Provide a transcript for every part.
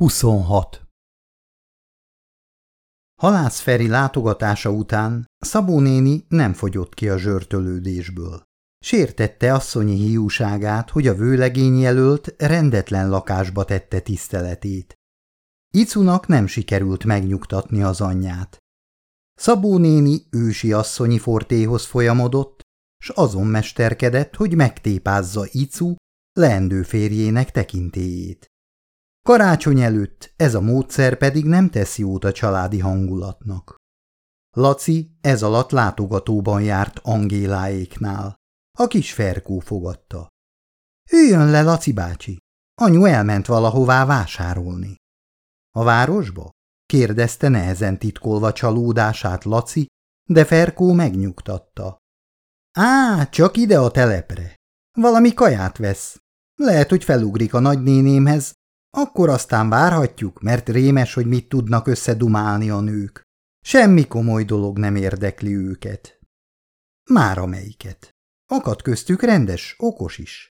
26. Halász Feri látogatása után Szabó néni nem fogyott ki a zsörtölődésből. Sértette asszonyi hiúságát, hogy a vőlegény jelölt rendetlen lakásba tette tiszteletét. Icunak nem sikerült megnyugtatni az anyját. Szabó néni ősi asszonyi fortéhoz folyamodott, s azon mesterkedett, hogy megtépázza Icu leendő férjének tekintélyét. Karácsony előtt ez a módszer pedig nem tesz jót a családi hangulatnak. Laci ez alatt látogatóban járt Angéláéknál. A kis Ferkó fogadta. Üljön le, Laci bácsi. Anyu elment valahová vásárolni. A városba? kérdezte nehezen titkolva csalódását Laci, de Ferkó megnyugtatta. Á, csak ide a telepre. Valami kaját vesz. Lehet, hogy felugrik a nagynénémhez, akkor aztán várhatjuk, mert rémes, hogy mit tudnak összedumálni a nők. Semmi komoly dolog nem érdekli őket. Már amelyiket. Akad köztük rendes, okos is.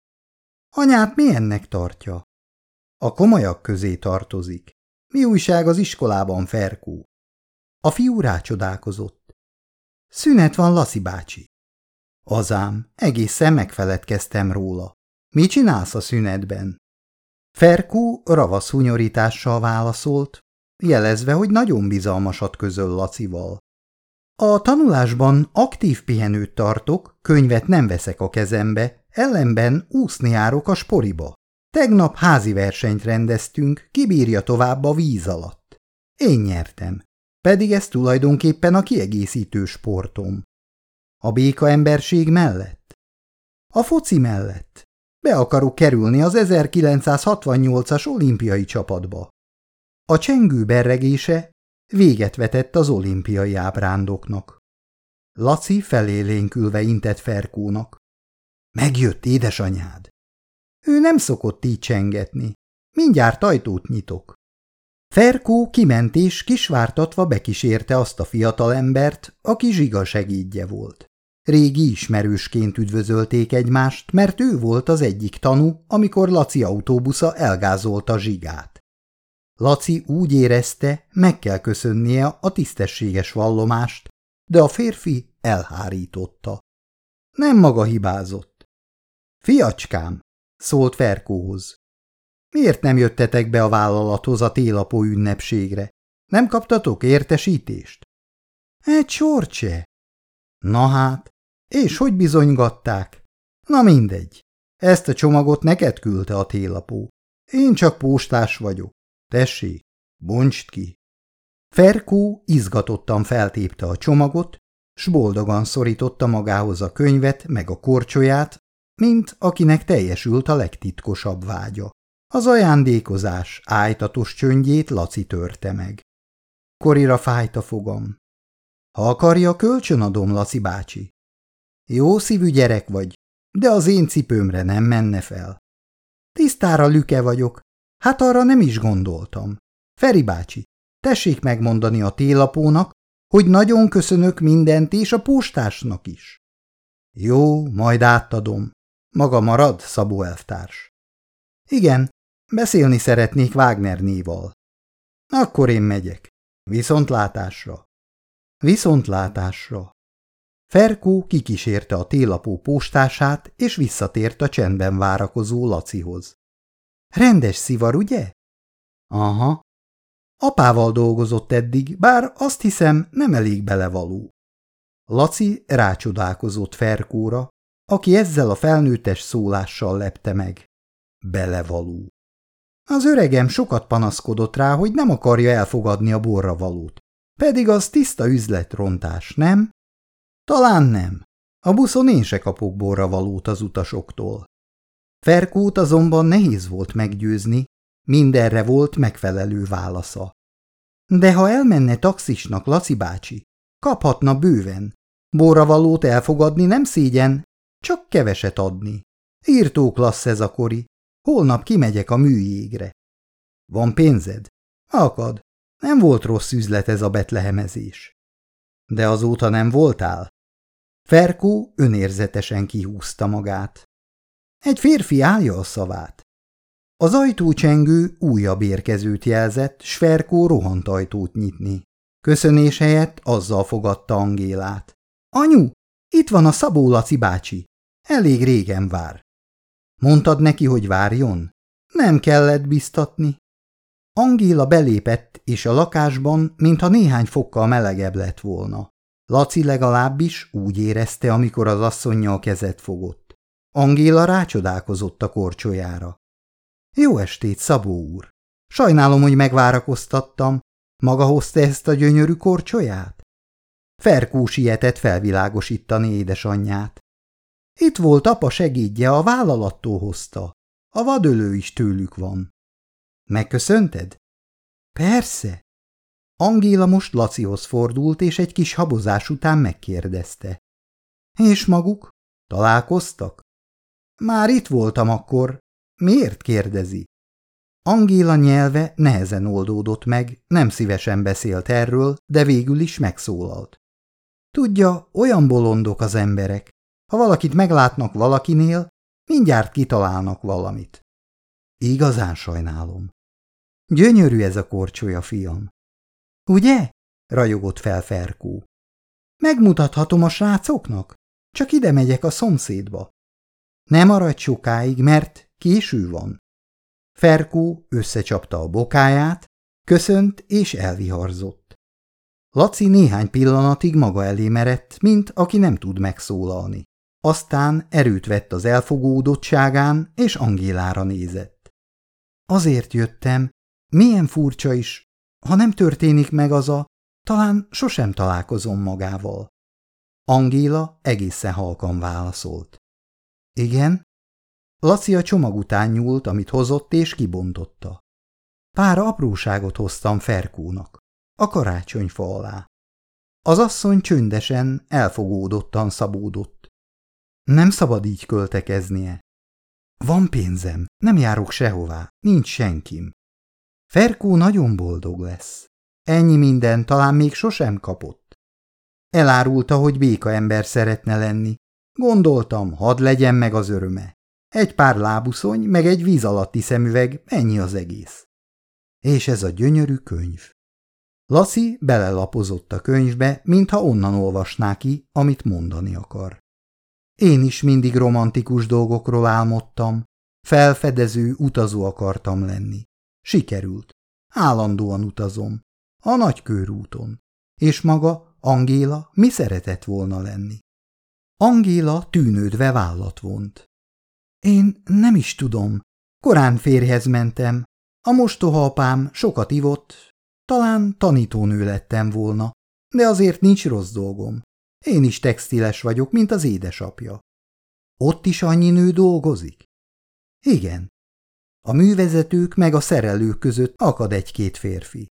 Anyát milyennek tartja? A komolyak közé tartozik. Mi újság az iskolában, Ferkó? A fiú rácsodálkozott. Szünet van, Laszi bácsi. Azám, egészen megfeledkeztem róla. Mi csinálsz a szünetben? Ferkó ravasz hunyorítással válaszolt, jelezve, hogy nagyon bizalmasat közöl Lacival. A tanulásban aktív pihenőt tartok, könyvet nem veszek a kezembe, ellenben úszni járok a sporiba. Tegnap házi versenyt rendeztünk, kibírja tovább a víz alatt. Én nyertem, pedig ez tulajdonképpen a kiegészítő sportom. A béka emberség mellett? A foci mellett. Be akarok kerülni az 1968-as olimpiai csapatba. A csengő berregése véget vetett az olimpiai ábrándoknak. Laci felélénkülve intett Ferkónak. Megjött édesanyád. Ő nem szokott így csengetni. Mindjárt ajtót nyitok. Ferkó kiment és kisvártatva bekísérte azt a fiatalembert, aki zsiga segídje volt. Régi ismerősként üdvözölték egymást, mert ő volt az egyik tanú, amikor Laci autóbusza elgázolta zsigát. Laci úgy érezte, meg kell köszönnie a tisztességes vallomást, de a férfi elhárította. Nem maga hibázott. Fiacskám, szólt Ferkóhoz. Miért nem jöttetek be a vállalathoz a télapó ünnepségre? Nem kaptatok értesítést? Egy sorcse. Na hát, és hogy bizonygatták? Na mindegy. Ezt a csomagot neked küldte a télapó. Én csak postás vagyok. Tessék, bontsd ki. Ferkó izgatottan feltépte a csomagot, s boldogan szorította magához a könyvet meg a korcsolyát, mint akinek teljesült a legtitkosabb vágya. Az ajándékozás ájtatos csöndjét Laci törte meg. Korira fájt fogam. Ha akarja, kölcsönadom, Laci bácsi. Jó szívű gyerek vagy, de az én cipőmre nem menne fel. Tisztára lüke vagyok, hát arra nem is gondoltam. Feri bácsi, tessék megmondani a télapónak, hogy nagyon köszönök mindent és a postásnak is. Jó, majd átadom. Maga marad, Szabó elvtárs. Igen, beszélni szeretnék Wagner néval. Akkor én megyek. Viszontlátásra. Viszontlátásra. Ferkó kikísérte a télapó postását, és visszatért a csendben várakozó Lacihoz. Rendes szivar, ugye? Aha. Apával dolgozott eddig, bár azt hiszem nem elég belevaló. Laci rácsodálkozott Ferkóra, aki ezzel a felnőttes szólással lepte meg. Belevaló. Az öregem sokat panaszkodott rá, hogy nem akarja elfogadni a borravalót. Pedig az tiszta üzletrontás, nem? Talán nem. A buszon én se kapok borra valót az utasoktól. Ferkót azonban nehéz volt meggyőzni, mindenre volt megfelelő válasza. De ha elmenne taxisnak Laci bácsi, kaphatna bőven. valót elfogadni nem szégyen, csak keveset adni. Írtó klassz ez a kori. Holnap kimegyek a műjégre. Van pénzed? Akad. Nem volt rossz üzlet ez a betlehemezés. De azóta nem voltál? Ferkó önérzetesen kihúzta magát. Egy férfi állja a szavát. Az ajtócsengő újabb érkezőt jelzett, s Ferkó rohant ajtót nyitni. Köszönés helyett azzal fogadta Angélát. – Anyu, itt van a Szabó Laci bácsi. Elég régen vár. Mondtad neki, hogy várjon? Nem kellett biztatni. Angéla belépett, és a lakásban, mintha néhány fokkal melegebb lett volna. Laci legalábbis úgy érezte, amikor az asszonynal kezet fogott. Angéla rácsodálkozott a korcsolyára. Jó estét, Szabó úr! Sajnálom, hogy megvárakoztattam. Maga hozta ezt a gyönyörű korcsolyát? Ferkó sietett felvilágosítani édesanyját. Itt volt apa segédje, a vállalattól hozta. A vadölő is tőlük van. Megköszönted? Persze. Angéla most Lacihoz fordult, és egy kis habozás után megkérdezte. És maguk? Találkoztak? Már itt voltam akkor. Miért kérdezi? Angéla nyelve nehezen oldódott meg, nem szívesen beszélt erről, de végül is megszólalt. Tudja, olyan bolondok az emberek. Ha valakit meglátnak valakinél, mindjárt kitalálnak valamit. Igazán sajnálom. Gyönyörű ez a korcsolya, fiam. Ugye? rajogott fel Ferkó. Megmutathatom a srácoknak? Csak ide megyek a szomszédba. Nem maradj sokáig, mert késő van. Ferkó összecsapta a bokáját, köszönt és elviharzott. Laci néhány pillanatig maga elé merett, mint aki nem tud megszólalni. Aztán erőt vett az elfogódottságán, és Angélára nézett. Azért jöttem, milyen furcsa is, ha nem történik meg az a, talán sosem találkozom magával. Angéla egészen halkan válaszolt. Igen? Laci a csomag után nyúlt, amit hozott, és kibontotta. Pár apróságot hoztam Ferkónak, a karácsonyfa alá. Az asszony csöndesen, elfogódottan szabódott. Nem szabad így költekeznie. Van pénzem, nem járok sehová, nincs senkim. Ferkó nagyon boldog lesz. Ennyi minden talán még sosem kapott. Elárulta, hogy béka ember szeretne lenni. Gondoltam, hadd legyen meg az öröme. Egy pár lábuszony, meg egy víz alatti szemüveg, ennyi az egész. És ez a gyönyörű könyv. Lassi belelapozott a könyvbe, mintha onnan olvasná ki, amit mondani akar. Én is mindig romantikus dolgokról álmodtam, felfedező utazó akartam lenni. Sikerült. Állandóan utazom. A nagykörúton. És maga, Angéla, mi szeretett volna lenni? Angéla tűnődve vállat vont. Én nem is tudom. Korán férhez mentem. A mostohapám sokat ivott. Talán tanítónő lettem volna, de azért nincs rossz dolgom. Én is textiles vagyok, mint az édesapja. Ott is annyi nő dolgozik? Igen. A művezetők meg a szerelők között akad egy-két férfi.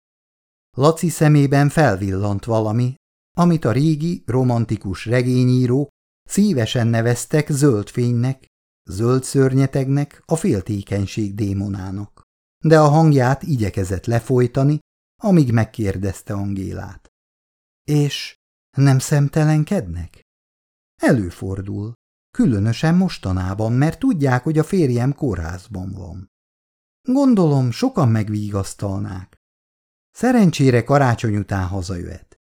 Laci szemében felvillant valami, amit a régi, romantikus regényírók szívesen neveztek zöld fénynek, zöld szörnyetegnek, a féltékenység démonának. De a hangját igyekezett lefolytani, amíg megkérdezte Angélát. És nem szemtelenkednek? Előfordul, különösen mostanában, mert tudják, hogy a férjem kórházban van. Gondolom, sokan megvigasztalnák. Szerencsére karácsony után hazajöhet.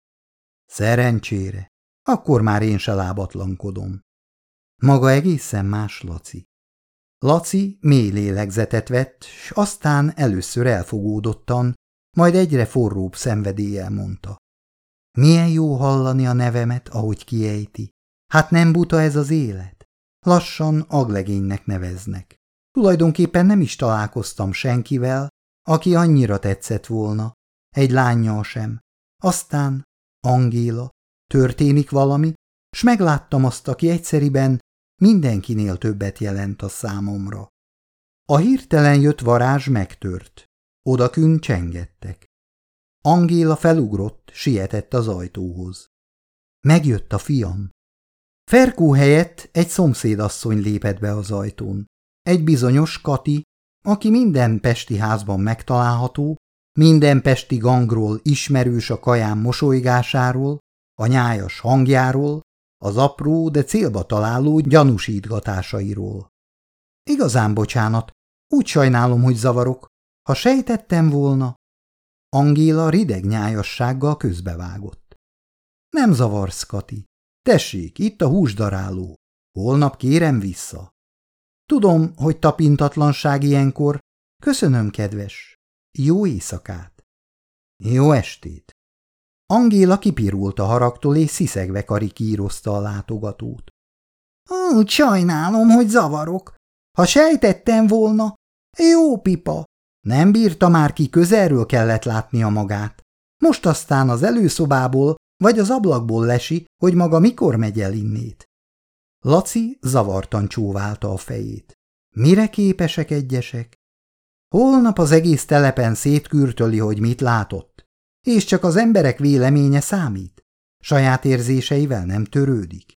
Szerencsére. Akkor már én se lábatlankodom. Maga egészen más, Laci. Laci mély lélegzetet vett, s aztán először elfogódottan, majd egyre forróbb szenvedéllyel mondta. Milyen jó hallani a nevemet, ahogy kiejti. Hát nem buta ez az élet? Lassan aglegénynek neveznek. Tulajdonképpen nem is találkoztam senkivel, aki annyira tetszett volna, egy lányjal sem. Aztán, Angéla, történik valami, s megláttam azt, aki egyszeriben mindenkinél többet jelent a számomra. A hirtelen jött varázs megtört. Odakün csengettek. Angéla felugrott, sietett az ajtóhoz. Megjött a fiam. Ferkó helyett egy szomszédasszony lépett be az ajtón. Egy bizonyos Kati, aki minden pesti házban megtalálható, minden pesti gangról ismerős a kaján mosolygásáról, a nyájas hangjáról, az apró, de célba találó gyanúsítgatásairól. Igazán bocsánat, Úgy sajnálom, hogy zavarok. Ha sejtettem volna... Angéla rideg nyájassággal közbevágott. Nem zavarsz, Kati. Tessék, itt a húsdaráló. Holnap kérem vissza. Tudom, hogy tapintatlanság ilyenkor. Köszönöm, kedves. Jó éjszakát. Jó estét. Angéla kipirult a haragtól, és sziszegve karikírozta a látogatót. Úgy sajnálom, hogy zavarok. Ha sejtettem volna, jó pipa. Nem bírta már ki, közelről kellett látnia magát. Most aztán az előszobából vagy az ablakból lesi, hogy maga mikor megy el innét. Laci zavartan csóválta a fejét. Mire képesek egyesek? Holnap az egész telepen szétkürtöli, hogy mit látott, és csak az emberek véleménye számít. Saját érzéseivel nem törődik.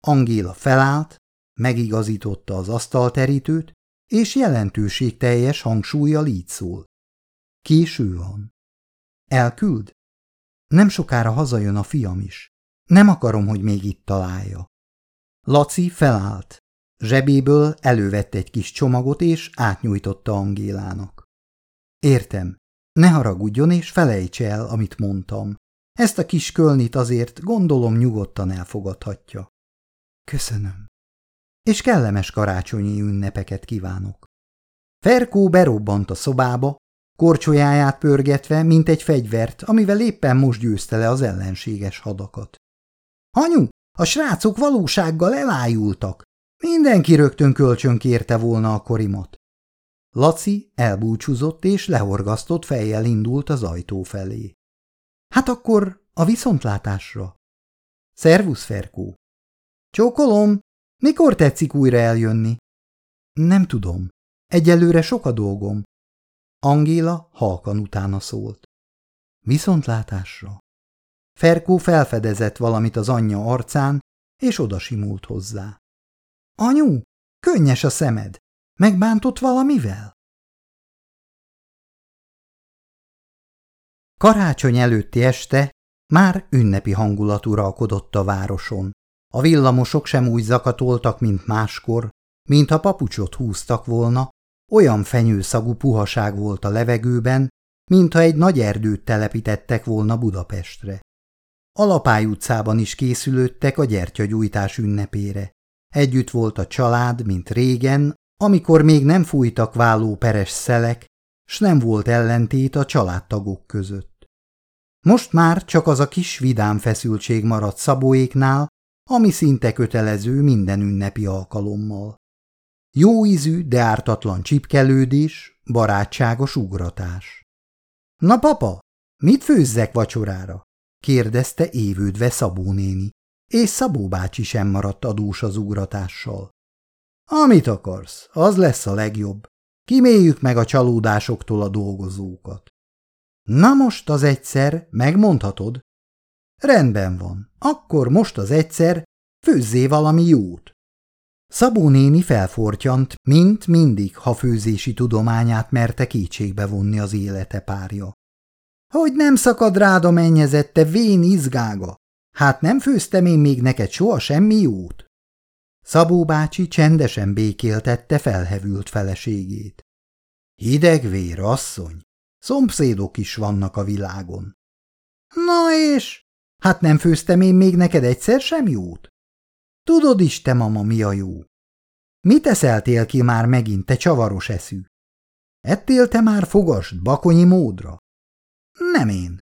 Angéla felállt, megigazította az asztalterítőt, és jelentőségteljes hangsúlyjal így szól. Késő van. Elküld? Nem sokára hazajön a fiam is. Nem akarom, hogy még itt találja. Laci felállt. Zsebéből elővette egy kis csomagot, és átnyújtotta Angélának. Értem. Ne haragudjon, és felejtse el, amit mondtam. Ezt a kis kölnit azért gondolom nyugodtan elfogadhatja. Köszönöm. És kellemes karácsonyi ünnepeket kívánok. Ferkó berobbant a szobába, korcsolyáját pörgetve, mint egy fegyvert, amivel éppen most győzte le az ellenséges hadakat. – Anyu, a srácok valósággal elájultak. Mindenki rögtön kölcsön kérte volna a korimat. Laci elbúcsúzott és lehorgasztott fejjel indult az ajtó felé. Hát akkor a viszontlátásra. Szervusz, Ferkó. Csókolom, mikor tetszik újra eljönni? Nem tudom. Egyelőre sok a dolgom. Angéla halkan utána szólt. Viszontlátásra. Ferkó felfedezett valamit az anyja arcán, és odasimult hozzá. Anyu, könnyes a szemed. Megbántott valamivel? Karácsony előtti este már ünnepi hangulat uralkodott a városon. A villamosok sem úgy zakatoltak, mint máskor, mintha papucsot húztak volna, olyan fenyőszagú puhaság volt a levegőben, mintha egy nagy erdőt telepítettek volna Budapestre. A Lapály utcában is készülődtek a gyertyagyújtás ünnepére. Együtt volt a család, mint régen, amikor még nem fújtak váló peres szelek, s nem volt ellentét a családtagok között. Most már csak az a kis vidám feszültség maradt Szabóéknál, ami szinte kötelező minden ünnepi alkalommal. Jó ízű, de ártatlan csipkelődés, barátságos ugratás. – Na papa, mit főzzek vacsorára? – kérdezte évődve Szabó néni, és Szabó bácsi sem maradt adós az ugratással. – Amit akarsz, az lesz a legjobb. Kiméljük meg a csalódásoktól a dolgozókat. – Na most az egyszer, megmondhatod? – Rendben van, akkor most az egyszer főzzé valami jót. Szabó néni felfortyant, mint mindig, ha főzési tudományát merte kétségbe vonni az élete párja. Hogy nem szakad rád a mennyezette vén izgága? Hát nem főztem én még neked soha semmi jót? Szabó bácsi csendesen békéltette felhevült feleségét. Hideg vér, asszony, szomszédok is vannak a világon. Na és? Hát nem főztem én még neked egyszer sem jót? Tudod is, te mama, mi a jó? Mit eszeltél ki már megint, te csavaros eszű? Ettél te már fogast bakonyi módra? Nem én.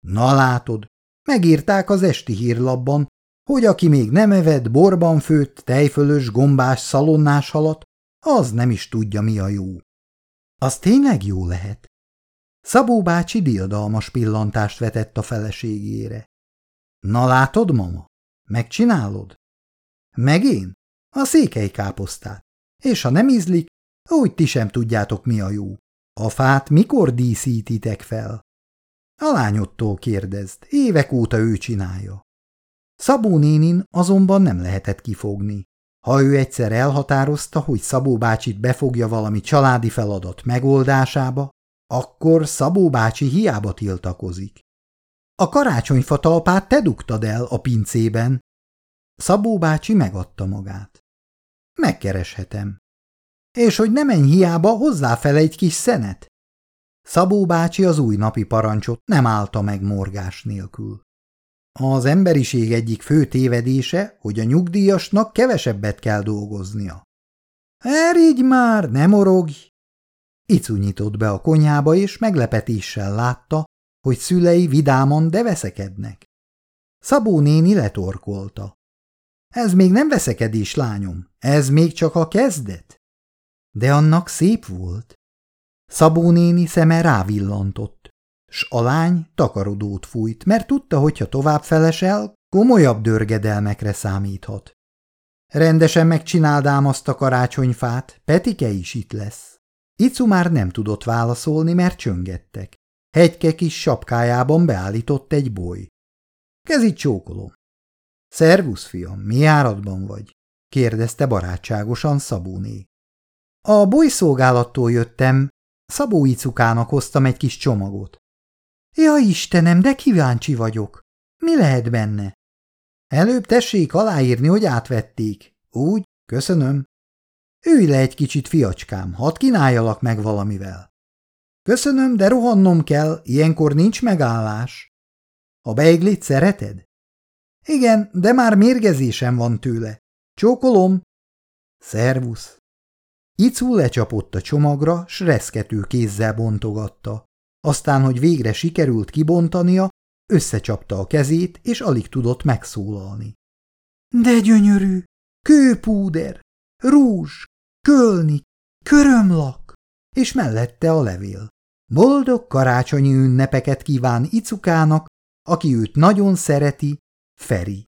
Na látod, megírták az esti hírlapban, hogy aki még nem evett borban főtt, tejfölös, gombás, szalonnás halat, az nem is tudja, mi a jó. Az tényleg jó lehet. Szabó bácsi diadalmas pillantást vetett a feleségére. Na látod, mama? Megcsinálod? Meg én? A székely káposztát. És ha nem ízlik, úgy ti sem tudjátok, mi a jó. A fát mikor díszítitek fel? A lányodtól kérdezd, évek óta ő csinálja. Szabó nénin azonban nem lehetett kifogni. Ha ő egyszer elhatározta, hogy Szabó bácsit befogja valami családi feladat megoldásába, akkor Szabó bácsi hiába tiltakozik. A karácsonyfa talpát te dugtad el a pincében, Szabó bácsi megadta magát. Megkereshetem. És hogy ne menj hiába, hozzáfele egy kis szenet. Szabó bácsi az új napi parancsot nem állta meg morgás nélkül. Az emberiség egyik fő tévedése, hogy a nyugdíjasnak kevesebbet kell dolgoznia. Erigy már, ne morogj! Icu be a konyhába, és meglepetéssel látta, hogy szülei vidáman, de veszekednek. Szabó néni letorkolta. Ez még nem veszekedés, lányom, ez még csak a kezdet. De annak szép volt. Szabó néni szeme rávillantott, s a lány takarodót fújt, mert tudta, hogyha tovább felesel, komolyabb dörgedelmekre számíthat. Rendesen megcsináldám azt a karácsonyfát, Petike is itt lesz. Icu már nem tudott válaszolni, mert csöngettek. Hegyke kis sapkájában beállított egy boly. Kezit csókolom. Szervusz, fiam, mi áradban vagy? kérdezte barátságosan Szabóné. A bolyszolgálattól jöttem, Szabó Icukának hoztam egy kis csomagot. Ja, Istenem, de kíváncsi vagyok. Mi lehet benne? Előbb tessék aláírni, hogy átvették. Úgy, köszönöm. Ülj le egy kicsit, fiacskám, hadd kínáljalak meg valamivel. Köszönöm, de rohannom kell, ilyenkor nincs megállás. A beiglit szereted? Igen, de már mérgezésem van tőle. Csókolom. Szervusz. Icu lecsapott a csomagra, s reszkető kézzel bontogatta. Aztán, hogy végre sikerült kibontania, összecsapta a kezét, és alig tudott megszólalni. De gyönyörű! Kőpúder! Rúzs! Kölni! Körömlak! És mellette a levél. Boldog karácsonyi ünnepeket kíván Icukának, aki őt nagyon szereti, Feri.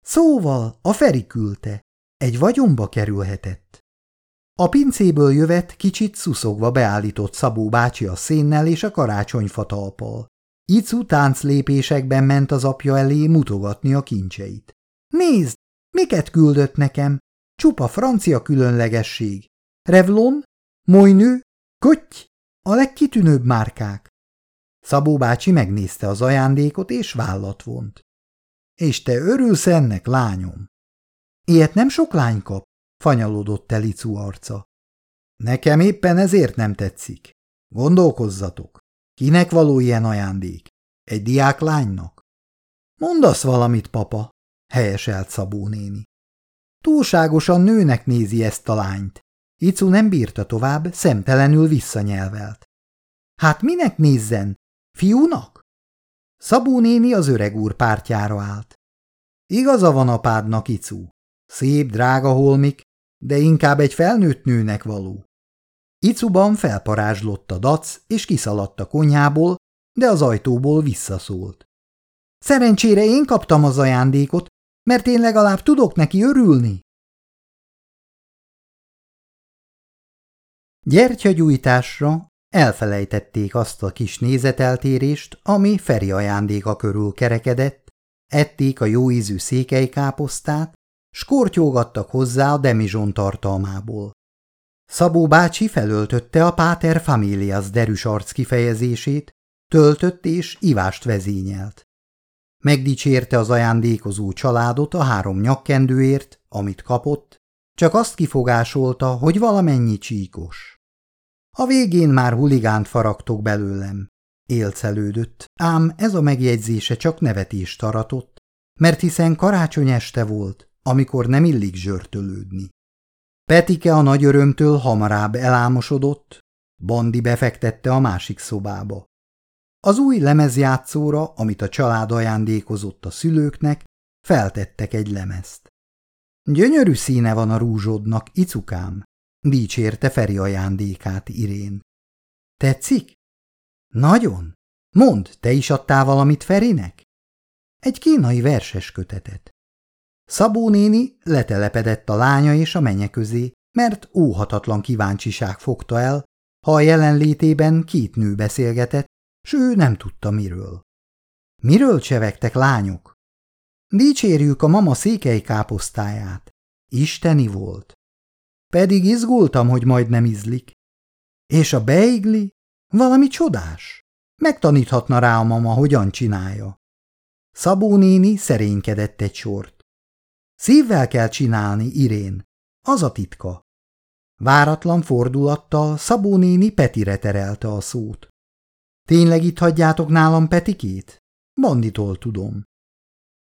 Szóval a Feri küldte. Egy vagyomba kerülhetett. A pincéből jövet kicsit szuszogva beállított Szabó bácsi a szénnel és a karácsonyfa talpal. Icu tánclépésekben ment az apja elé mutogatni a kincseit. Nézd, miket küldött nekem? Csupa francia különlegesség. Revlon, Mojnő, Kötty, a legkitűnőbb márkák. Szabó bácsi megnézte az ajándékot, és vállat vont. És te örülsz ennek, lányom? Ilyet nem sok lány kap, fanyalodott Telicu arca. Nekem éppen ezért nem tetszik. Gondolkozzatok. Kinek való ilyen ajándék? Egy diák lánynak? Mondasz valamit, papa, helyeselt Szabó néni. Túlságosan nőnek nézi ezt a lányt. Icu nem bírta tovább, szemtelenül visszanyelvelt. Hát minek nézzen? Fiúnak? Szabó néni az öreg úr pártjára állt. Igaza van apádnak, Icu. Szép, drága holmik, de inkább egy felnőtt nőnek való. Icuban felparázslott a dac, és kiszaladt a konyhából, de az ajtóból visszaszólt. Szerencsére én kaptam az ajándékot, mert én legalább tudok neki örülni. Gyertyagyújtásra elfelejtették azt a kis nézeteltérést, ami Feri ajándéka körül kerekedett, ették a jóízű székelykáposztát, skortyógattak hozzá a demizson tartalmából. Szabó bácsi felöltötte a Páter Familias derűs arc kifejezését, töltött és ivást vezényelt. Megdicsérte az ajándékozó családot a három nyakkendőért, amit kapott, csak azt kifogásolta, hogy valamennyi csíkos. A végén már huligánt faragtok belőlem. Élcelődött, ám ez a megjegyzése csak nevetést aratott, mert hiszen karácsony este volt, amikor nem illik zsörtölődni. Petike a nagy örömtől hamarabb elámosodott, Bandi befektette a másik szobába. Az új lemezjátszóra, amit a család ajándékozott a szülőknek, feltettek egy lemezt. Gyönyörű színe van a rúzsodnak, icukám, dicsérte Feri ajándékát Irén. Tetszik? Nagyon. Mondd, te is adtál valamit Ferinek? Egy kínai verses kötetet. Szabó néni letelepedett a lánya és a menye közé, mert óhatatlan kíváncsiság fogta el, ha a jelenlétében két nő beszélgetett, s ő nem tudta miről. Miről csevegtek lányok? Dicsérjük a mama székely káposztáját. Isteni volt. Pedig izgultam, hogy majd nem izlik. És a beigli? Valami csodás. Megtaníthatna rá a mama, hogyan csinálja. Szabó néni szerénykedett egy sort. Szívvel kell csinálni, Irén. Az a titka. Váratlan fordulattal Szabó néni Petire terelte a szót. Tényleg itt hagyjátok nálam Petikét? Banditól tudom.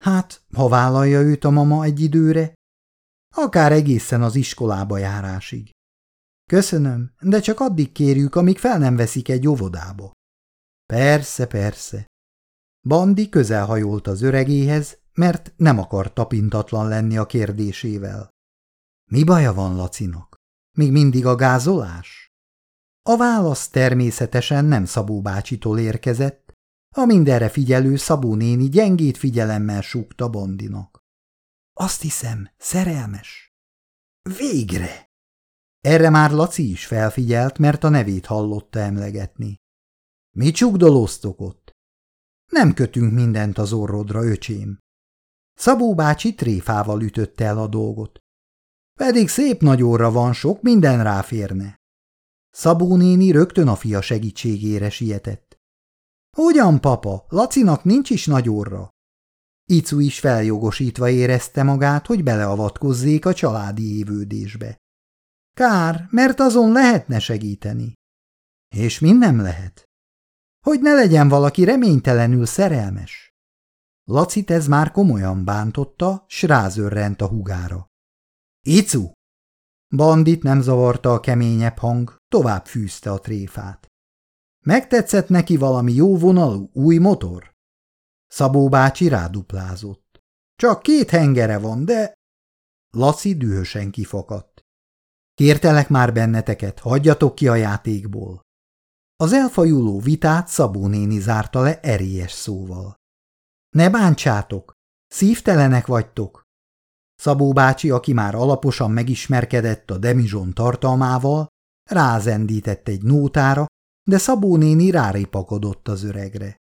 Hát, ha vállalja őt a mama egy időre, akár egészen az iskolába járásig. Köszönöm, de csak addig kérjük, amíg fel nem veszik egy óvodába. Persze, persze. Bandi közelhajolt az öregéhez, mert nem akar tapintatlan lenni a kérdésével. Mi baja van Lacinak? Még mindig a gázolás? A válasz természetesen nem Szabó bácsitól érkezett, a mindenre figyelő Szabó néni gyengét figyelemmel súgta Bandinak. Azt hiszem, szerelmes. Végre! Erre már Laci is felfigyelt, mert a nevét hallotta emlegetni. Mi csukdolóztok ott? Nem kötünk mindent az orrodra, öcsém. Szabó bácsi tréfával ütötte el a dolgot. Pedig szép nagy óra van, sok minden ráférne. Szabó néni rögtön a fia segítségére sietett. Ugyan, papa, Lacinak nincs is nagy óra. Icu is feljogosítva érezte magát, hogy beleavatkozzék a családi évődésbe. Kár, mert azon lehetne segíteni. És minden lehet. Hogy ne legyen valaki reménytelenül szerelmes. Lacit ez már komolyan bántotta, s rázörrent a hugára. Icu! Bandit nem zavarta a keményebb hang, tovább fűzte a tréfát. Megtetszett neki valami jó vonalú, új motor? Szabó bácsi ráduplázott. Csak két hengere van, de... Laci dühösen kifakadt. Kértelek már benneteket, hagyjatok ki a játékból. Az elfajuló vitát Szabó néni zárta le erélyes szóval. Ne bántsátok, szívtelenek vagytok. Szabó bácsi, aki már alaposan megismerkedett a demizson tartalmával, rázendített egy nótára, de Szabó néni ráripakodott az öregre.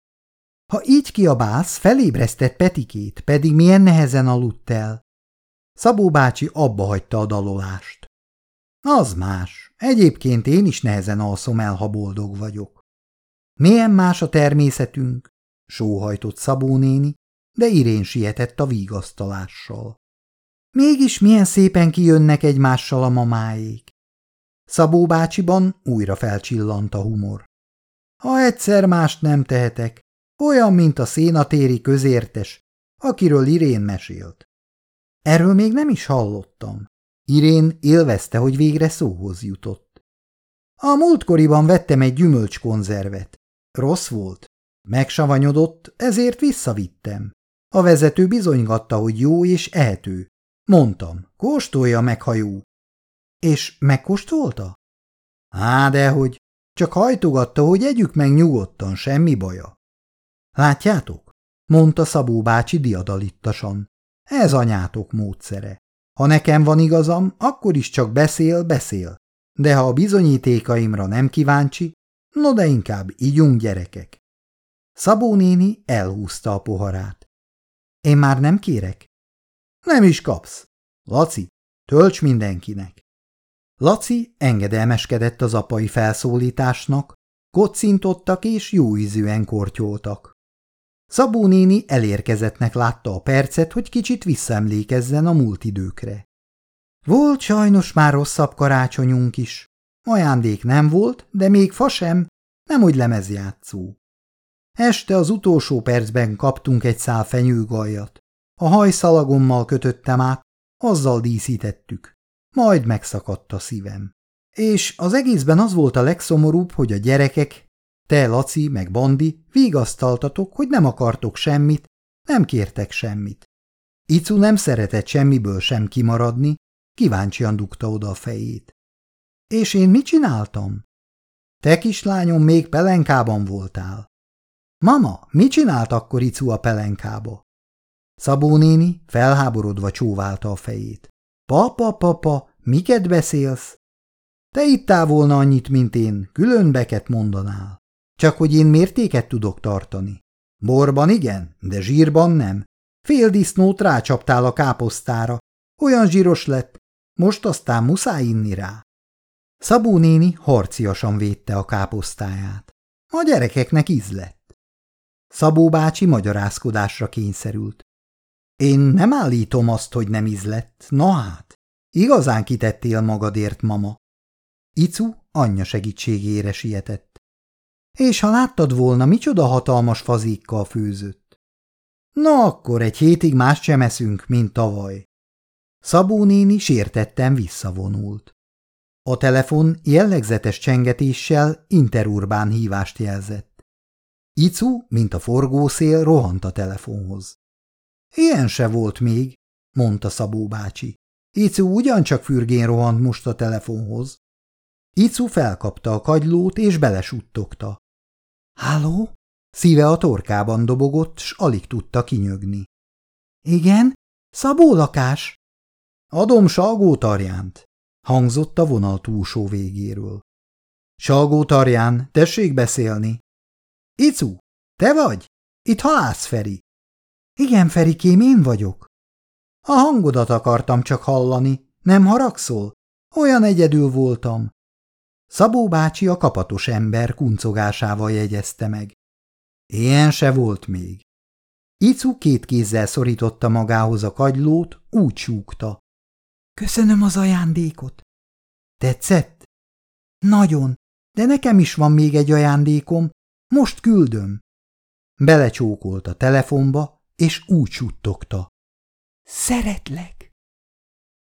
Ha így kiabálsz, felébresztett Petikét, pedig milyen nehezen aludt el. Szabó bácsi abba hagyta a dalolást. Az más. Egyébként én is nehezen alszom el, ha boldog vagyok. Milyen más a természetünk? Sóhajtott Szabó de Irén sietett a vígasztalással. Mégis milyen szépen kijönnek egymással a mamáék. Szabó bácsiban újra felcsillant a humor. Ha egyszer mást nem tehetek, olyan, mint a szénatéri közértes, akiről Irén mesélt. Erről még nem is hallottam. Irén élvezte, hogy végre szóhoz jutott. A múltkoriban vettem egy gyümölcskonzervet. Rossz volt. Megsavanyodott, ezért visszavittem. A vezető bizonygatta, hogy jó és ehető. Mondtam, kóstolja meg, ha jó. És megkóstolta? Á, dehogy. Csak hajtogatta, hogy együk meg nyugodtan, semmi baja. Látjátok? mondta Szabó bácsi diadalittasan. Ez anyátok módszere. Ha nekem van igazam, akkor is csak beszél, beszél. De ha a bizonyítékaimra nem kíváncsi, no de inkább ígyunk gyerekek. Szabó néni elhúzta a poharát. Én már nem kérek? Nem is kapsz. Laci, tölts mindenkinek. Laci engedelmeskedett az apai felszólításnak, kocintottak és jóízűen kortyoltak. Szabó néni elérkezettnek látta a percet, hogy kicsit visszaemlékezzen a múlt időkre. Volt sajnos már rosszabb karácsonyunk is. Ajándék nem volt, de még fa sem, nem úgy lemezjátszó. Este az utolsó percben kaptunk egy szál fenyőgajat. A hajszalagommal kötöttem át, azzal díszítettük. Majd megszakadt a szívem. És az egészben az volt a legszomorúbb, hogy a gyerekek te, Laci, meg Bandi, vigasztaltatok, hogy nem akartok semmit, nem kértek semmit. Icu nem szeretett semmiből sem kimaradni, kíváncsian dugta oda a fejét. És én mit csináltam? Te kislányom még pelenkában voltál. Mama, mit csinált akkor Icu a pelenkába? Szabó néni felháborodva csóválta a fejét. Papa, papa, miket beszélsz? Te ittál volna annyit, mint én, különbeket mondanál. Csak hogy én mértéket tudok tartani. Borban igen, de zsírban nem. Fél disznót rácsaptál a káposztára. Olyan zsíros lett, most aztán muszáj inni rá. Szabó néni harciasan védte a káposztáját. A gyerekeknek íz. Szabó bácsi magyarázkodásra kényszerült. Én nem állítom azt, hogy nem íz lett, na hát. Igazán kitettél magadért, mama. Icu anyja segítségére sietett. És ha láttad volna, micsoda hatalmas fazékkal főzött. Na akkor egy hétig más sem eszünk, mint tavaly. Szabó néni sértetten visszavonult. A telefon jellegzetes csengetéssel interurbán hívást jelzett. Icu, mint a forgószél, rohant a telefonhoz. Ilyen se volt még, mondta Szabó bácsi. Icu ugyancsak fürgén rohant most a telefonhoz. Icu felkapta a kagylót és belesuttogta. Háló? Szíve a torkában dobogott, s alig tudta kinyögni. Igen? Szabó lakás? Adom Salgó Tarjánt, hangzott a vonal túlsó végéről. Salgó Tarján, tessék beszélni. Icu, te vagy? Itt halász Feri. Igen, Ferikém, én vagyok. A hangodat akartam csak hallani, nem haragszol? Olyan egyedül voltam. Szabó bácsi a kapatos ember kuncogásával jegyezte meg. Ilyen se volt még. Icu két kézzel szorította magához a kagylót, úgy súgta. Köszönöm az ajándékot. Tetszett? Nagyon, de nekem is van még egy ajándékom, most küldöm. Belecsókolt a telefonba, és úgy suttogta. Szeretlek!